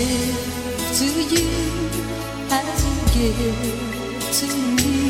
give to you as you give to me.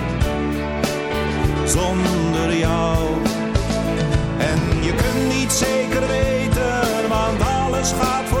Zonder jou. En je kunt niet zeker weten, want alles gaat voorbij.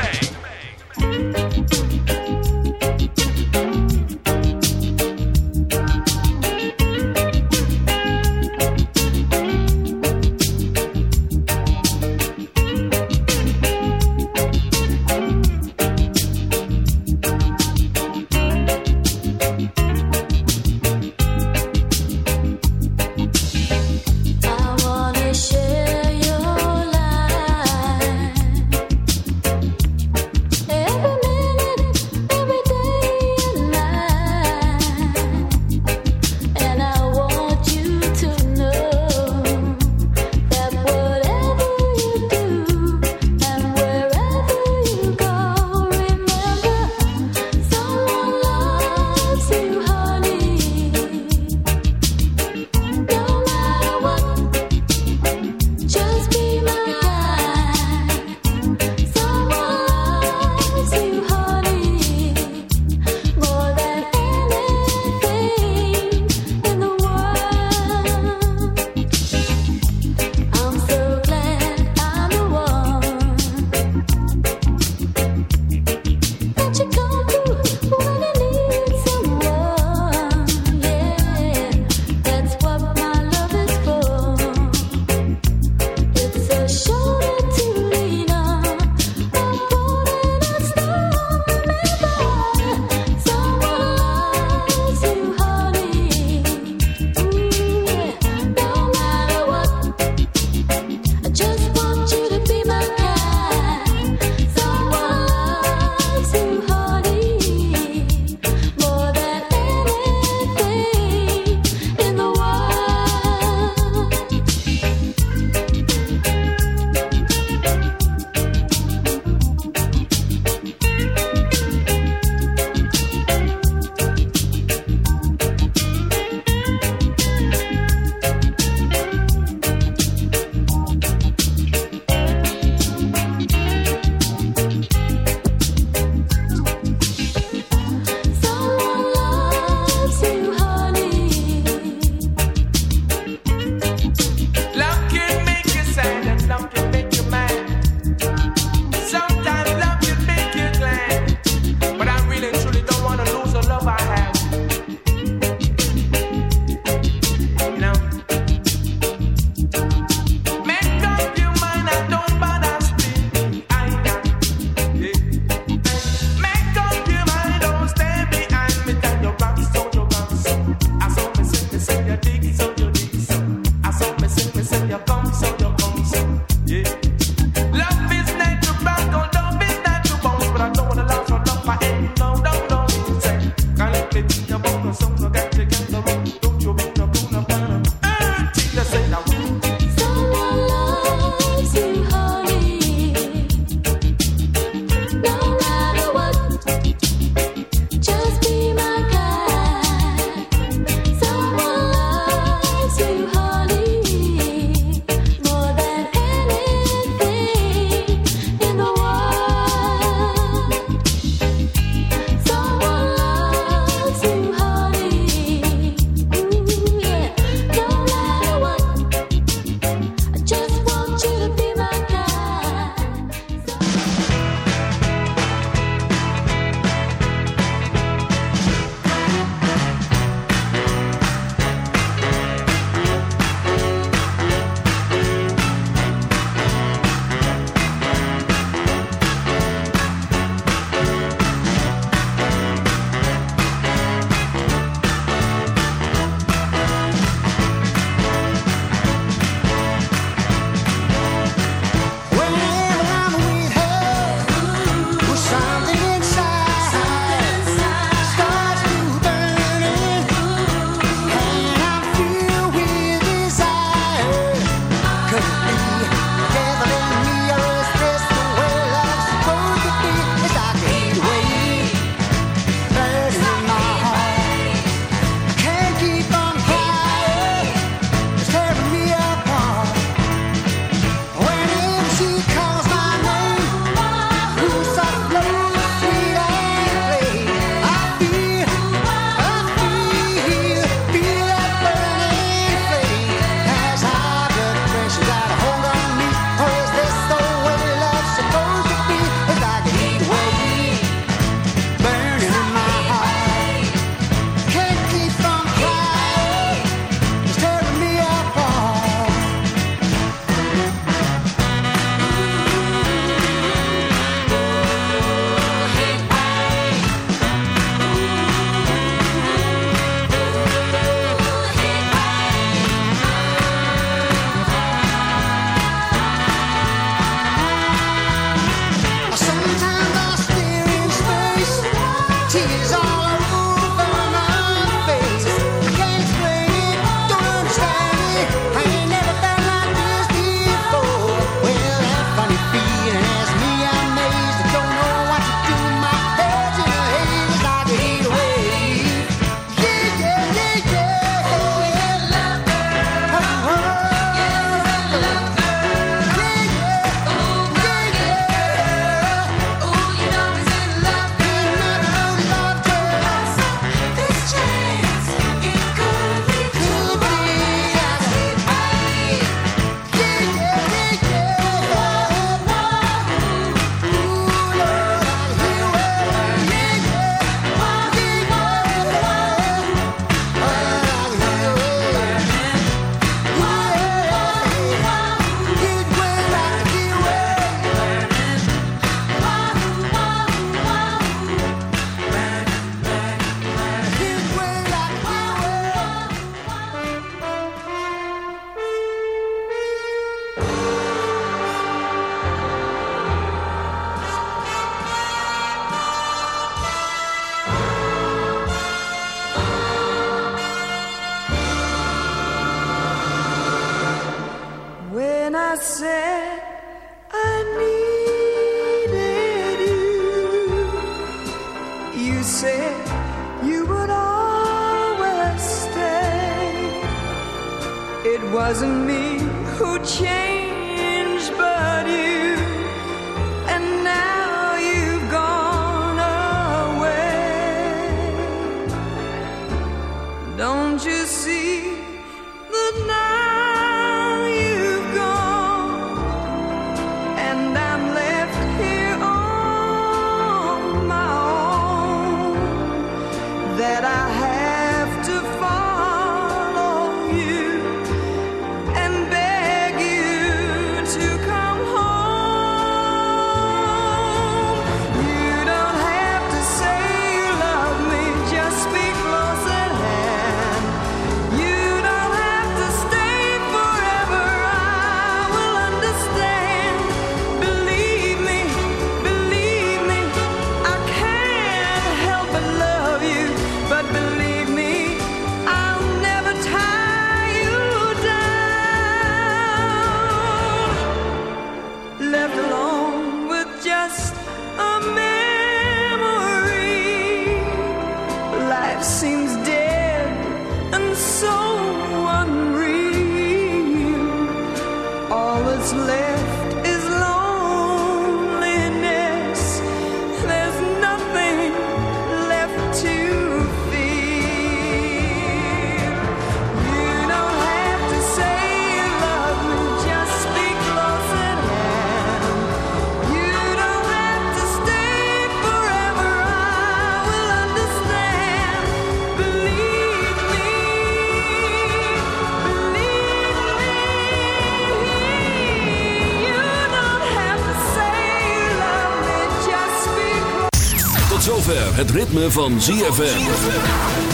Ritme van ZFM.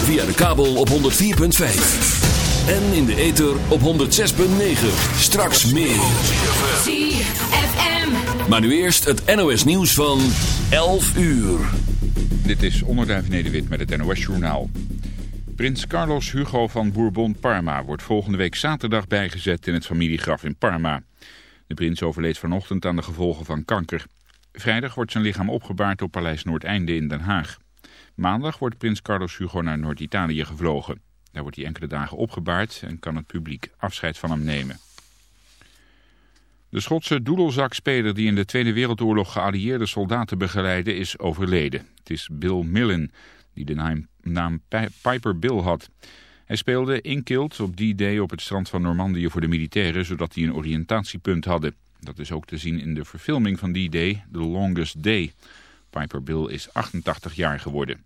Via de kabel op 104.5. En in de ether op 106.9. Straks meer. ZFM. Maar nu eerst het NOS nieuws van 11 uur. Dit is Onderduif Nederwit met het NOS-journaal. Prins Carlos Hugo van Bourbon-Parma wordt volgende week zaterdag bijgezet in het familiegraf in Parma. De prins overleed vanochtend aan de gevolgen van kanker. Vrijdag wordt zijn lichaam opgebaard op Paleis Noordeinde in Den Haag. Maandag wordt prins Carlos Hugo naar Noord-Italië gevlogen. Daar wordt hij enkele dagen opgebaard en kan het publiek afscheid van hem nemen. De Schotse doedelzakspeler die in de Tweede Wereldoorlog geallieerde soldaten begeleidde is overleden. Het is Bill Millen, die de naam, naam Pi- Piper Bill had. Hij speelde in Kilt op die day op het strand van Normandië voor de militairen, zodat die een oriëntatiepunt hadden. Dat is ook te zien in de verfilming van die day, The Longest Day. Piper Bill is 88 jaar geworden.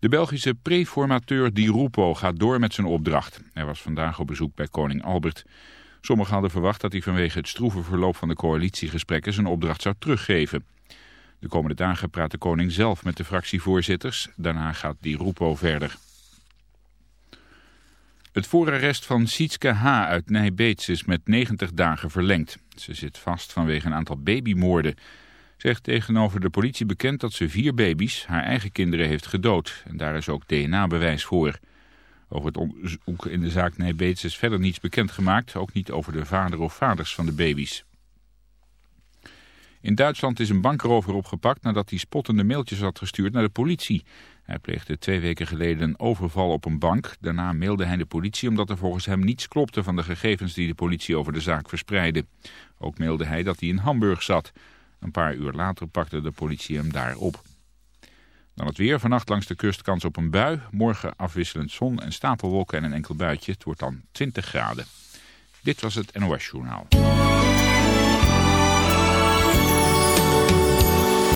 De Belgische preformateur Di Rupo gaat door met zijn opdracht. Hij was vandaag op bezoek bij koning Albert. Sommigen hadden verwacht dat hij vanwege het stroeve verloop van de coalitiegesprekken zijn opdracht zou teruggeven. De komende dagen praat de koning zelf met de fractievoorzitters. Daarna gaat Di Rupo verder. Het voorarrest van Sietske H. uit Nijbeets is met 90 dagen verlengd. Ze zit vast vanwege een aantal babymoorden. Ze heeft tegenover de politie bekend dat ze vier baby's, haar eigen kinderen, heeft gedood. En daar is ook DNA-bewijs voor. Over het onderzoek in de zaak Nijbeets is verder niets bekendgemaakt. Ook niet over de vader of vaders van de baby's. In Duitsland is een bankerover opgepakt nadat hij spottende mailtjes had gestuurd naar de politie. Hij pleegde twee weken geleden een overval op een bank. Daarna mailde hij de politie omdat er volgens hem niets klopte van de gegevens die de politie over de zaak verspreidde. Ook mailde hij dat hij in Hamburg zat. Een paar uur later pakte de politie hem daar op. Dan het weer. Vannacht langs de kust kans op een bui. Morgen afwisselend zon en stapelwolken en een enkel buitje. Het wordt dan 20 graden. Dit was het NOS Journaal.